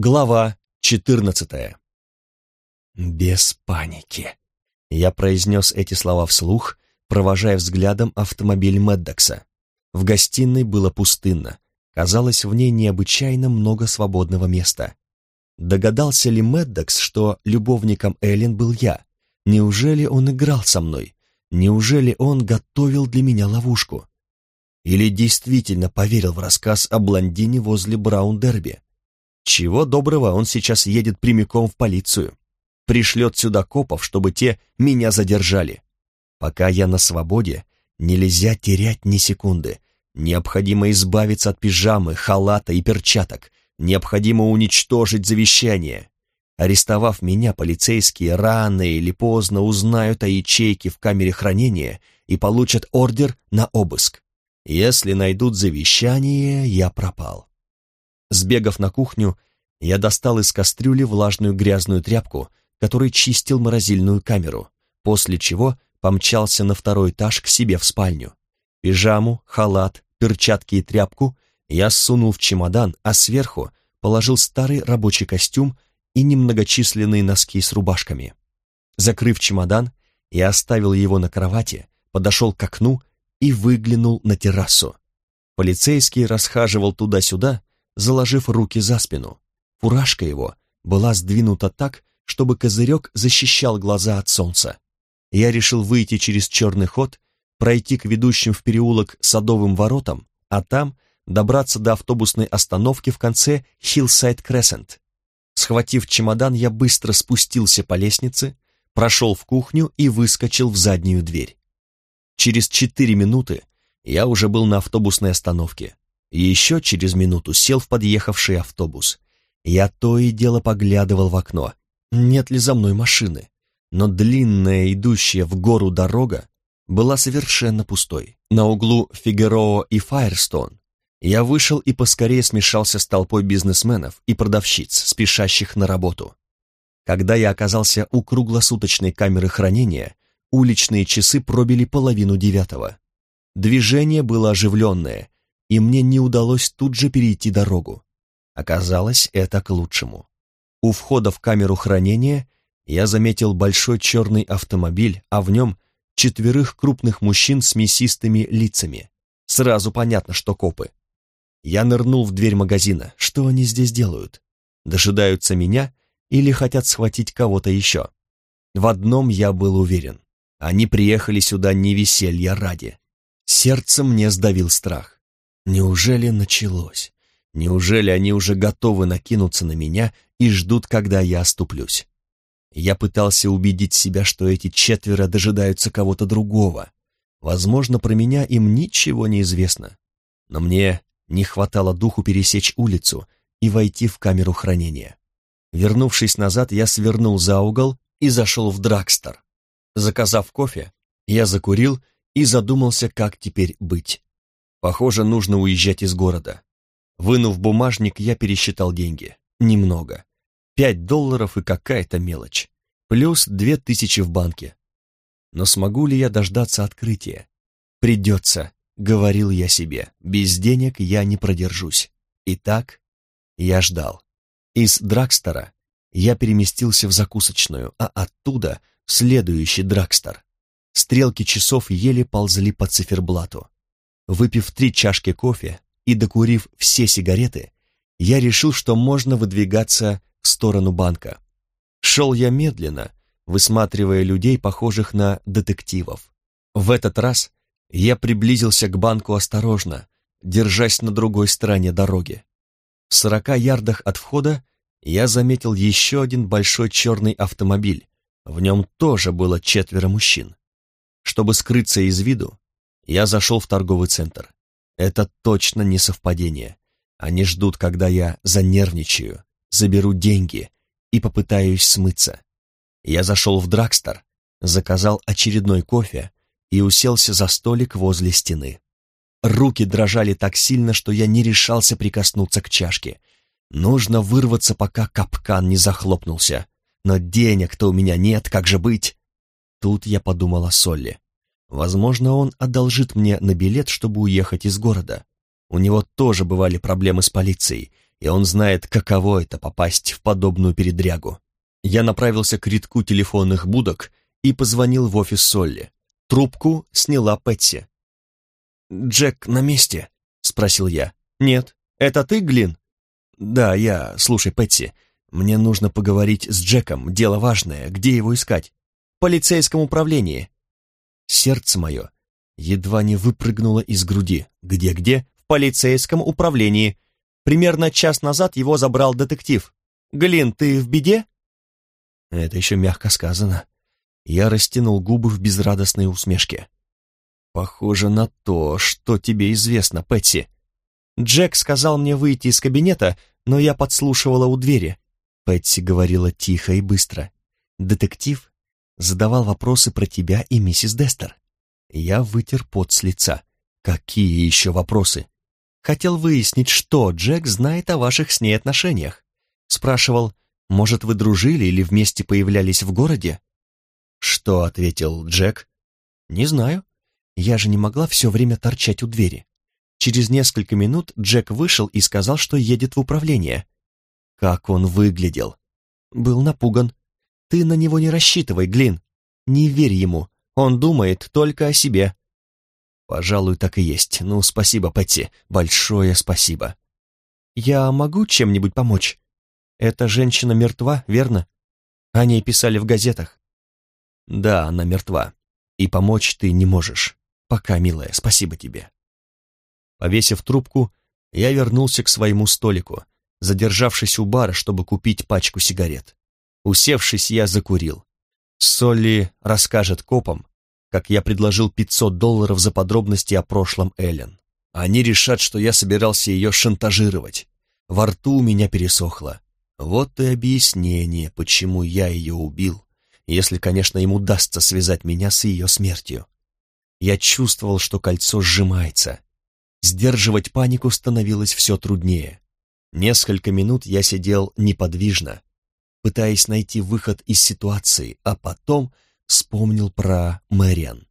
Глава 14. Без паники. Я произнес эти слова вслух, провожая взглядом автомобиль Меддокса. В гостиной было пустынно. Казалось, в ней необычайно много свободного места. Догадался ли Меддокс, что любовником Эллен был я? Неужели он играл со мной? Неужели он готовил для меня ловушку? Или действительно поверил в рассказ о блондине возле Браун-Дерби? Чего доброго, он сейчас едет прямиком в полицию. Пришлет сюда копов, чтобы те меня задержали. Пока я на свободе, нельзя терять ни секунды. Необходимо избавиться от пижамы, халата и перчаток. Необходимо уничтожить завещание. Арестовав меня, полицейские рано или поздно узнают о ячейке в камере хранения и получат ордер на обыск. Если найдут завещание, я пропал. Сбегав на кухню, я достал из кастрюли влажную грязную тряпку, которой чистил морозильную камеру, после чего помчался на второй этаж к себе в спальню. Пижаму, халат, перчатки и тряпку я сунул в чемодан, а сверху положил старый рабочий костюм и немногочисленные носки с рубашками. Закрыв чемодан, я оставил его на кровати, подошел к окну и выглянул на террасу. Полицейский расхаживал туда-сюда, заложив руки за спину. Фуражка его была сдвинута так, чтобы козырек защищал глаза от солнца. Я решил выйти через черный ход, пройти к ведущим в переулок садовым воротам, а там добраться до автобусной остановки в конце Хиллсайд Крессент. Схватив чемодан, я быстро спустился по лестнице, прошел в кухню и выскочил в заднюю дверь. Через четыре минуты я уже был на автобусной остановке. Еще через минуту сел в подъехавший автобус. Я то и дело поглядывал в окно, нет ли за мной машины. Но длинная, идущая в гору дорога была совершенно пустой. На углу Фигероа и Файрстон я вышел и поскорее смешался с толпой бизнесменов и продавщиц, спешащих на работу. Когда я оказался у круглосуточной камеры хранения, уличные часы пробили половину девятого. Движение было оживленное, и мне не удалось тут же перейти дорогу. Оказалось, это к лучшему. У входа в камеру хранения я заметил большой черный автомобиль, а в нем четверых крупных мужчин с мясистыми лицами. Сразу понятно, что копы. Я нырнул в дверь магазина. Что они здесь делают? Дожидаются меня или хотят схватить кого-то еще? В одном я был уверен. Они приехали сюда не веселья ради. Сердце мне сдавил страх. Неужели началось? Неужели они уже готовы накинуться на меня и ждут, когда я оступлюсь? Я пытался убедить себя, что эти четверо дожидаются кого-то другого. Возможно, про меня им ничего не известно. Но мне не хватало духу пересечь улицу и войти в камеру хранения. Вернувшись назад, я свернул за угол и зашел в драгстор. Заказав кофе, я закурил и задумался, как теперь быть. Похоже, нужно уезжать из города. Вынув бумажник, я пересчитал деньги. Немного. Пять долларов и какая-то мелочь. Плюс две тысячи в банке. Но смогу ли я дождаться открытия? Придется, говорил я себе. Без денег я не продержусь. Итак, я ждал. Из драгстора я переместился в закусочную, а оттуда в следующий драгстор. Стрелки часов еле ползли по циферблату. Выпив три чашки кофе и докурив все сигареты, я решил, что можно выдвигаться в сторону банка. Шел я медленно, высматривая людей, похожих на детективов. В этот раз я приблизился к банку осторожно, держась на другой стороне дороги. В сорока ярдах от входа я заметил еще один большой черный автомобиль. В нем тоже было четверо мужчин. Чтобы скрыться из виду, я зашел в торговый центр. Это точно не совпадение. Они ждут, когда я занервничаю, заберу деньги и попытаюсь смыться. Я зашел в драгстор, заказал очередной кофе и уселся за столик возле стены. Руки дрожали так сильно, что я не решался прикоснуться к чашке. Нужно вырваться, пока капкан не захлопнулся. Но денег-то у меня нет, как же быть? Тут я подумал о Солле. Возможно, он одолжит мне на билет, чтобы уехать из города. У него тоже бывали проблемы с полицией, и он знает, каково это попасть в подобную передрягу. Я направился к рядку телефонных будок и позвонил в офис Солли. Трубку сняла Пэтси. «Джек на месте?» — спросил я. «Нет. Это ты, Глин?» «Да, я. Слушай, Пэтси, мне нужно поговорить с Джеком. Дело важное. Где его искать?» «В полицейском управлении». Сердце мое едва не выпрыгнуло из груди. «Где-где?» «В полицейском управлении. Примерно час назад его забрал детектив. Глин, ты в беде?» Это еще мягко сказано. Я растянул губы в безрадостной усмешке. «Похоже на то, что тебе известно, Пэтси. Джек сказал мне выйти из кабинета, но я подслушивала у двери». Пэтси говорила тихо и быстро. «Детектив задавал вопросы про тебя и миссис Дестер». Я вытер пот с лица. «Какие еще вопросы?» Хотел выяснить, что Джек знает о ваших с ней отношениях. Спрашивал, может, вы дружили или вместе появлялись в городе? Что ответил Джек? Не знаю. Я же не могла все время торчать у двери. Через несколько минут Джек вышел и сказал, что едет в управление. Как он выглядел? Был напуган. Ты на него не рассчитывай, Глин. Не верь ему. Он думает только о себе. Пожалуй, так и есть. Ну, спасибо, Пэтти. Большое спасибо. Я могу чем-нибудь помочь? Эта женщина мертва, верно? О ней писали в газетах. Да, она мертва. И помочь ты не можешь. Пока, милая, спасибо тебе. Повесив трубку, я вернулся к своему столику, задержавшись у бара, чтобы купить пачку сигарет. Усевшись, я закурил. Солли расскажет копам, как я предложил 500 долларов за подробности о прошлом Эллен. Они решат, что я собирался ее шантажировать. Во рту у меня пересохло. Вот и объяснение, почему я ее убил, если, конечно, им удастся связать меня с ее смертью. Я чувствовал, что кольцо сжимается. Сдерживать панику становилось все труднее. Несколько минут я сидел неподвижно, пытаясь найти выход из ситуации, а потом вспомнил про Мэриан.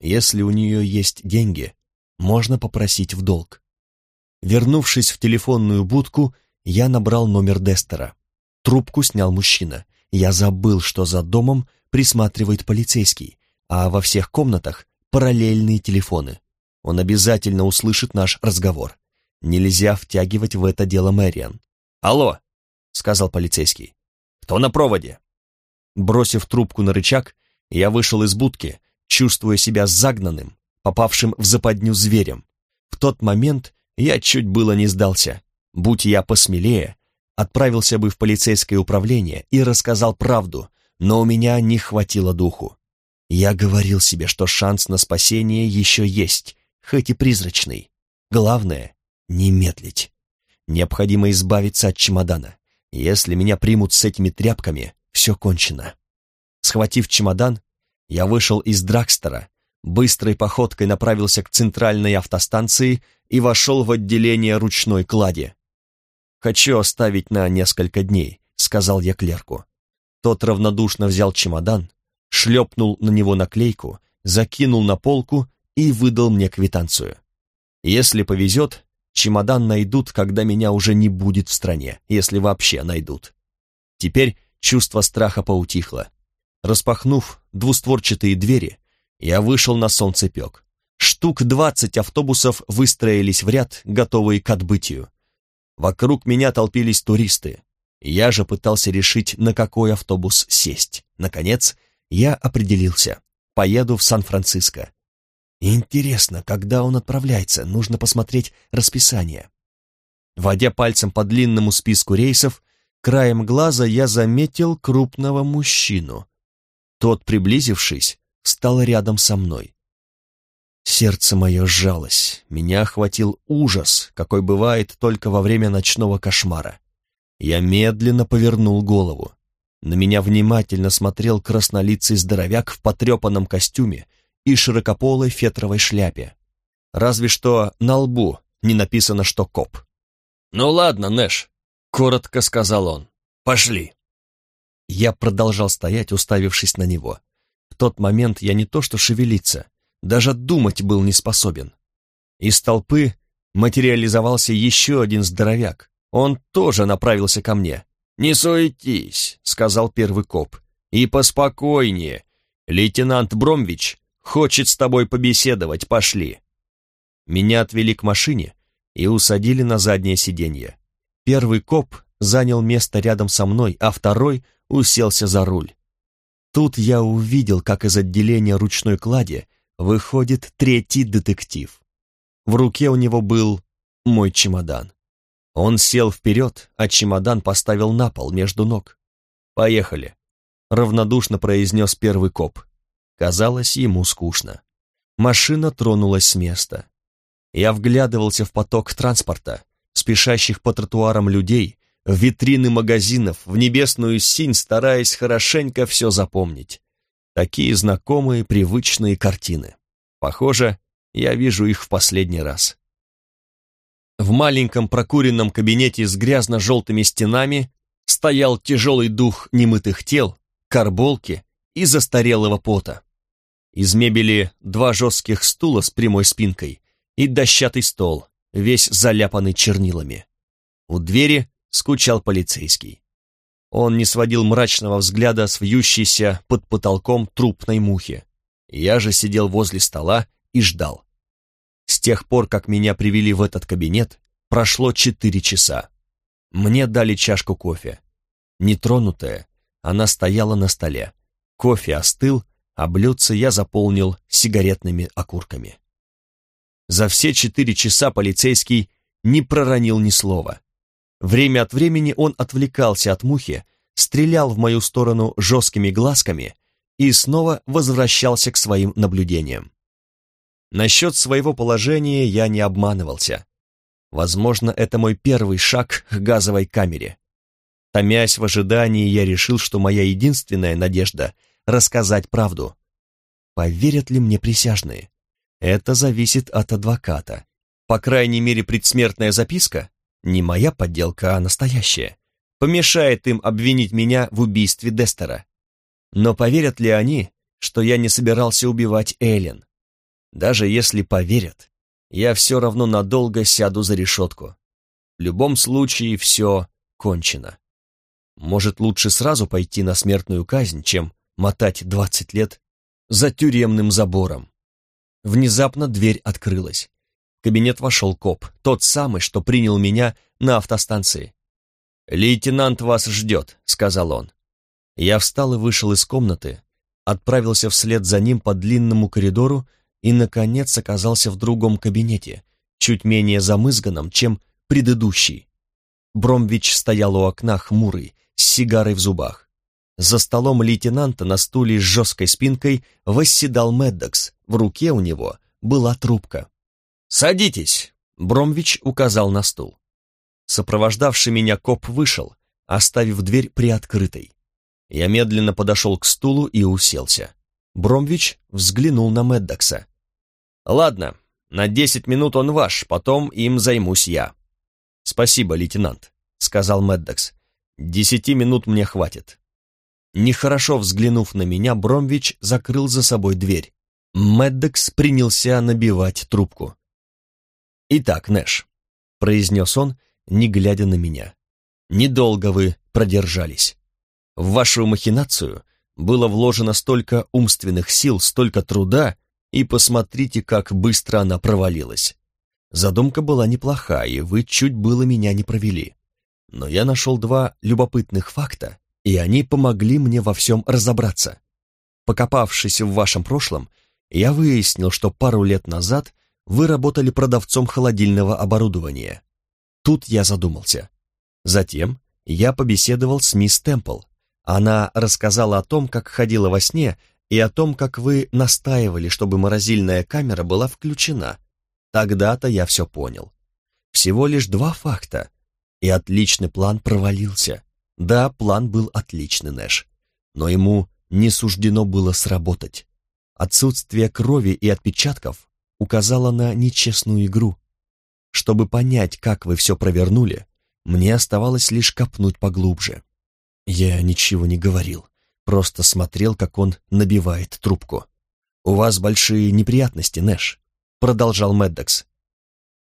Если у нее есть деньги, можно попросить в долг. Вернувшись в телефонную будку, я набрал номер Дестера. Трубку снял мужчина. Я забыл, что за домом присматривает полицейский, а во всех комнатах параллельные телефоны. Он обязательно услышит наш разговор. Нельзя втягивать в это дело Мэриан. «Алло!» — сказал полицейский. «Кто на проводе?» Бросив трубку на рычаг, я вышел из будки, чувствуя себя загнанным, попавшим в западню зверем. В тот момент я чуть было не сдался. Будь я посмелее, отправился бы в полицейское управление и рассказал правду, но у меня не хватило духу. Я говорил себе, что шанс на спасение еще есть, хоть и призрачный. Главное — не медлить. Необходимо избавиться от чемодана. Если меня примут с этими тряпками, все кончено. Схватив чемодан, я вышел из Драгстера, быстрой походкой направился к центральной автостанции и вошел в отделение ручной клади. «Хочу оставить на несколько дней», — сказал я клерку. Тот равнодушно взял чемодан, шлепнул на него наклейку, закинул на полку и выдал мне квитанцию. Если повезет, чемодан найдут, когда меня уже не будет в стране, если вообще найдут. Теперь чувство страха поутихло. Распахнув двустворчатые двери, я вышел на солнцепек. Штук двадцать автобусов выстроились в ряд, готовые к отбытию. Вокруг меня толпились туристы. Я же пытался решить, на какой автобус сесть. Наконец, я определился. Поеду в Сан-Франциско. Интересно, когда он отправляется, нужно посмотреть расписание. Водя пальцем по длинному списку рейсов, краем глаза я заметил крупного мужчину. Тот, приблизившись, стал рядом со мной. Сердце мое сжалось, меня охватил ужас, какой бывает только во время ночного кошмара. Я медленно повернул голову. На меня внимательно смотрел краснолицый здоровяк в потрепанном костюме и широкополой фетровой шляпе. Разве что на лбу не написано, что коп. «Ну ладно, Нэш», — коротко сказал он, — «пошли». Я продолжал стоять, уставившись на него. В тот момент я не то что шевелиться, даже думать был не способен. Из толпы материализовался еще один здоровяк, Он тоже направился ко мне. «Не суетись», — сказал первый коп. «И поспокойнее. Лейтенант Бромвич хочет с тобой побеседовать, пошли». Меня отвели к машине и усадили на заднее сиденье. Первый коп занял место рядом со мной, а второй уселся за руль. Тут я увидел, как из отделения ручной клади выходит третий детектив. В руке у него был мой чемодан. Он сел вперед, а чемодан поставил на пол между ног. «Поехали», — равнодушно произнес первый коп. Казалось, ему скучно. Машина тронулась с места. Я вглядывался в поток транспорта, спешащих по тротуарам людей, в витрины магазинов, в небесную синь, стараясь хорошенько все запомнить. Такие знакомые, привычные картины. Похоже, я вижу их в последний раз. В маленьком прокуренном кабинете с грязно-желтыми стенами стоял тяжелый дух немытых тел, карболки и застарелого пота. Из мебели два жестких стула с прямой спинкой и дощатый стол, весь заляпанный чернилами. У двери скучал полицейский. Он не сводил мрачного взгляда с вьющейся под потолком трупной мухи. Я же сидел возле стола и ждал. С тех пор, как меня привели в этот кабинет, прошло четыре часа. Мне дали чашку кофе. Нетронутая, она стояла на столе. Кофе остыл, а блюдце я заполнил сигаретными окурками. За все четыре часа полицейский не проронил ни слова. Время от времени он отвлекался от мухи, стрелял в мою сторону жесткими глазками и снова возвращался к своим наблюдениям. Насчет своего положения я не обманывался. Возможно, это мой первый шаг к газовой камере. Томясь в ожидании, я решил, что моя единственная надежда — рассказать правду. Поверят ли мне присяжные? Это зависит от адвоката. По крайней мере, предсмертная записка — не моя подделка, а настоящая. Помешает им обвинить меня в убийстве Дестера. Но поверят ли они, что я не собирался убивать Эллен? Даже если поверят, я все равно надолго сяду за решетку. В любом случае все кончено. Может, лучше сразу пойти на смертную казнь, чем мотать двадцать лет за тюремным забором. Внезапно дверь открылась. В кабинет вошел коп, тот самый, что принял меня на автостанции. «Лейтенант вас ждет», — сказал он. Я встал и вышел из комнаты, отправился вслед за ним по длинному коридору и, наконец, оказался в другом кабинете, чуть менее замызганном, чем предыдущий. Бромвич стоял у окна хмурый, с сигарой в зубах. За столом лейтенанта на стуле с жесткой спинкой восседал Меддокс, в руке у него была трубка. «Садитесь!» — Бромвич указал на стул. Сопровождавший меня коп вышел, оставив дверь приоткрытой. Я медленно подошел к стулу и уселся. Бромвич взглянул на Меддокса. «Ладно, на десять минут он ваш, потом им займусь я». «Спасибо, лейтенант», — сказал Меддокс. «Десяти минут мне хватит». Нехорошо взглянув на меня, Бромвич закрыл за собой дверь. Меддокс принялся набивать трубку. «Итак, Нэш», — произнес он, не глядя на меня, — «недолго вы продержались. В вашу махинацию было вложено столько умственных сил, столько труда, и посмотрите, как быстро она провалилась. Задумка была неплоха, и вы чуть было меня не провели. Но я нашел два любопытных факта, и они помогли мне во всем разобраться. Покопавшись в вашем прошлом, я выяснил, что пару лет назад вы работали продавцом холодильного оборудования. Тут я задумался. Затем я побеседовал с мисс Темпл. Она рассказала о том, как ходила во сне и о том, как вы настаивали, чтобы морозильная камера была включена. Тогда-то я все понял. Всего лишь два факта, и отличный план провалился. Да, план был отличный, Нэш, но ему не суждено было сработать. Отсутствие крови и отпечатков указало на нечестную игру. Чтобы понять, как вы все провернули, мне оставалось лишь копнуть поглубже. Я ничего не говорил. Просто смотрел, как он набивает трубку. «У вас большие неприятности, Нэш», — продолжал Меддокс.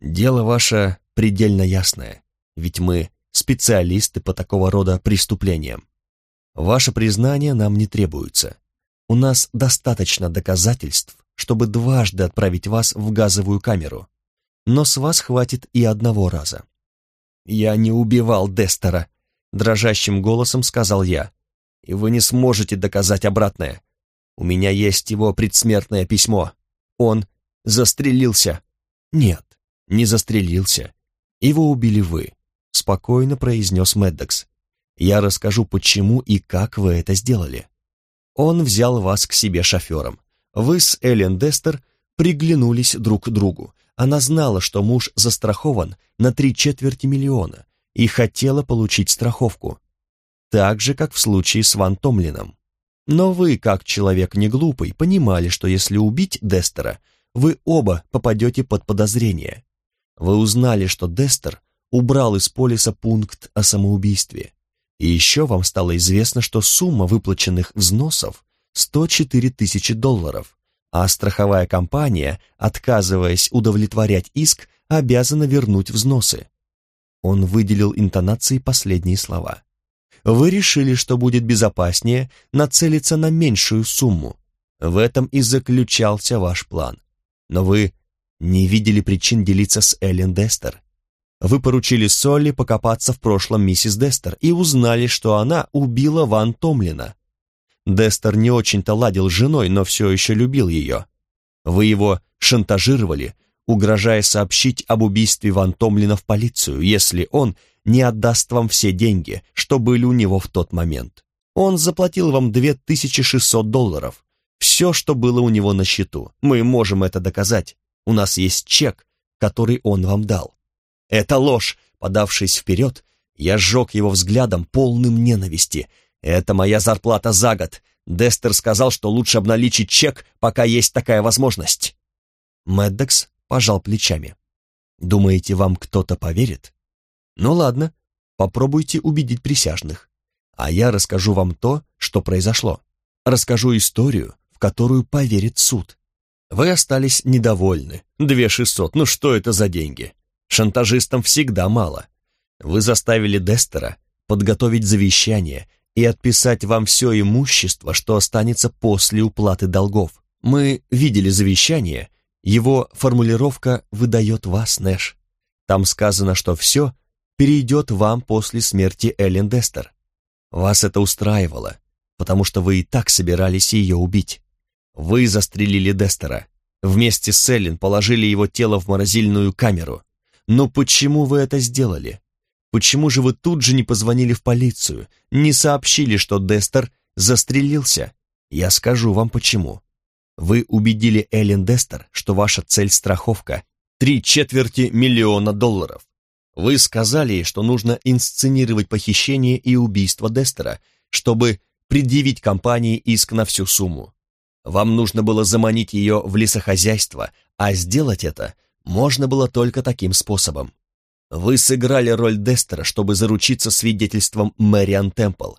«Дело ваше предельно ясное, ведь мы специалисты по такого рода преступлениям. Ваше признание нам не требуется. У нас достаточно доказательств, чтобы дважды отправить вас в газовую камеру. Но с вас хватит и одного раза. «Я не убивал Дестера», — дрожащим голосом сказал я. «И вы не сможете доказать обратное. У меня есть его предсмертное письмо. Он застрелился». «Нет, не застрелился. Его убили вы», — спокойно произнес Меддокс. «Я расскажу, почему и как вы это сделали». Он взял вас к себе шофером. Вы с Эллен Дестер приглянулись друг к другу. Она знала, что муж застрахован на три четверти миллиона и хотела получить страховку. Так же, как в случае с Ван Томлином. Но вы, как человек не глупый, понимали, что если убить Дестера, вы оба попадете под подозрение. Вы узнали, что Дестер убрал из полиса пункт о самоубийстве. И еще вам стало известно, что сумма выплаченных взносов 104 тысячи долларов, а страховая компания, отказываясь удовлетворять иск, обязана вернуть взносы. Он выделил интонацией последние слова. Вы решили, что будет безопаснее нацелиться на меньшую сумму. В этом и заключался ваш план. Но вы не видели причин делиться с Эллен Дестер. Вы поручили Солли покопаться в прошлом миссис Дестер и узнали, что она убила Ван Томлина. Дестер не очень-то ладил с женой, но все еще любил ее. Вы его шантажировали, угрожая сообщить об убийстве Ван Томлина в полицию, если он не отдаст вам все деньги, что были у него в тот момент. Он заплатил вам 2600 долларов. Все, что было у него на счету. Мы можем это доказать. У нас есть чек, который он вам дал. Это ложь. Подавшись вперед, я сжег его взглядом, полным ненависти. Это моя зарплата за год. Дестер сказал, что лучше обналичить чек, пока есть такая возможность. Мэддокс пожал плечами. Думаете, вам кто-то поверит? Ну ладно, попробуйте убедить присяжных. А я расскажу вам то, что произошло. Расскажу историю, в которую поверит суд. Вы остались недовольны. Две шестьсот, ну что это за деньги? Шантажистам всегда мало. Вы заставили Дестера подготовить завещание и отписать вам все имущество, что останется после уплаты долгов. Мы видели завещание, его формулировка выдает вас, Нэш. Там сказано, что все перейдет вам после смерти Эллен Дестер. Вас это устраивало, потому что вы и так собирались ее убить. Вы застрелили Дестера. Вместе с Эллен положили его тело в морозильную камеру. Но почему вы это сделали? Почему же вы тут же не позвонили в полицию, не сообщили, что Дестер застрелился? Я скажу вам почему. Вы убедили Эллен Дестер, что ваша цель — страховка. Три четверти миллиона долларов. Вы сказали ей, что нужно инсценировать похищение и убийство Дестера, чтобы предъявить компании иск на всю сумму. Вам нужно было заманить ее в лесохозяйство, а сделать это можно было только таким способом. Вы сыграли роль Дестера, чтобы заручиться свидетельством Мэриан Темпл.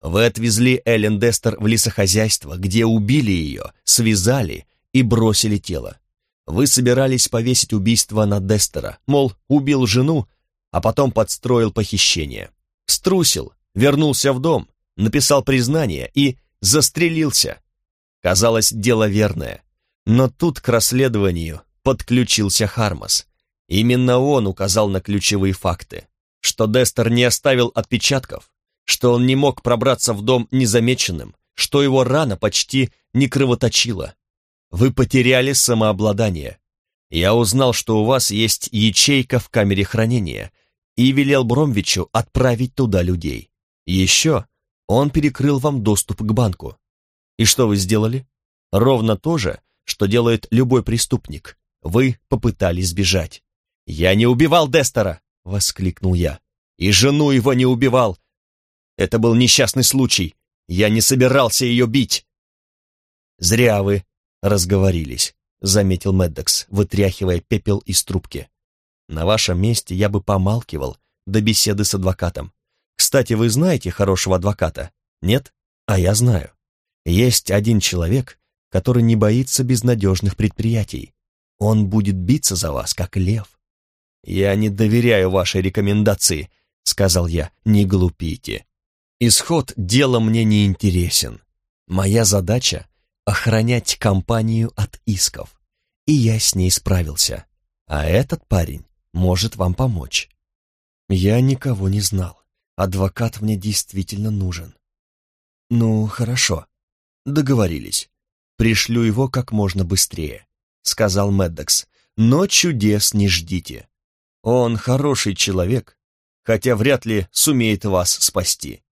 Вы отвезли Эллен Дестер в лесохозяйство, где убили ее, связали и бросили тело. Вы собирались повесить убийство на Дестера, мол, убил жену, а потом подстроил похищение. Струсил, вернулся в дом, написал признание и застрелился. Казалось, дело верное. Но тут к расследованию подключился Хармас. Именно он указал на ключевые факты, что Дестер не оставил отпечатков, что он не мог пробраться в дом незамеченным, что его рана почти не кровоточила. Вы потеряли самообладание. Я узнал, что у вас есть ячейка в камере хранения, и велел Бромвичу отправить туда людей. Еще он перекрыл вам доступ к банку. И что вы сделали? Ровно то же, что делает любой преступник. Вы попытались сбежать. «Я не убивал Дестера!» — воскликнул я. «И жену его не убивал! Это был несчастный случай. Я не собирался ее бить!» «Зря вы разговорились», — заметил Меддокс, вытряхивая пепел из трубки. «На вашем месте я бы помалкивал до беседы с адвокатом. Кстати, вы знаете хорошего адвоката? Нет? А я знаю. Есть один человек, который не боится безнадежных предприятий. Он будет биться за вас, как лев. Я не доверяю вашей рекомендации, сказал я, — «не глупите. Исход дела мне не интересен. Моя задача — охранять компанию от исков, и я с ней справился. А этот парень может вам помочь». Я никого не знал. Адвокат мне действительно нужен. Ну, хорошо. Договорились. Пришлю его как можно быстрее, сказал Меддокс. Но чудес не ждите. Он хороший человек, хотя вряд ли сумеет вас спасти.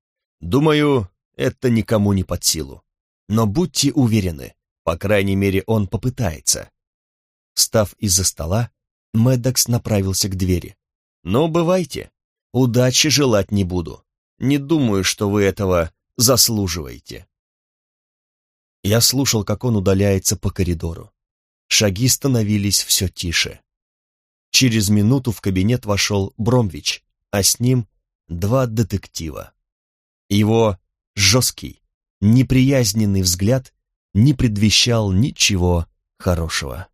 Думаю, это никому не под силу. Но будьте уверены, по крайней мере, он попытается. Став из-за стола, Меддокс направился к двери. «Ну, бывайте. Удачи желать не буду. Не думаю, что вы этого заслуживаете». Я слушал, как он удаляется по коридору. Шаги становились все тише. Через минуту в кабинет вошел Бромвич, а с ним два детектива. Его жесткий, неприязненный взгляд не предвещал ничего хорошего.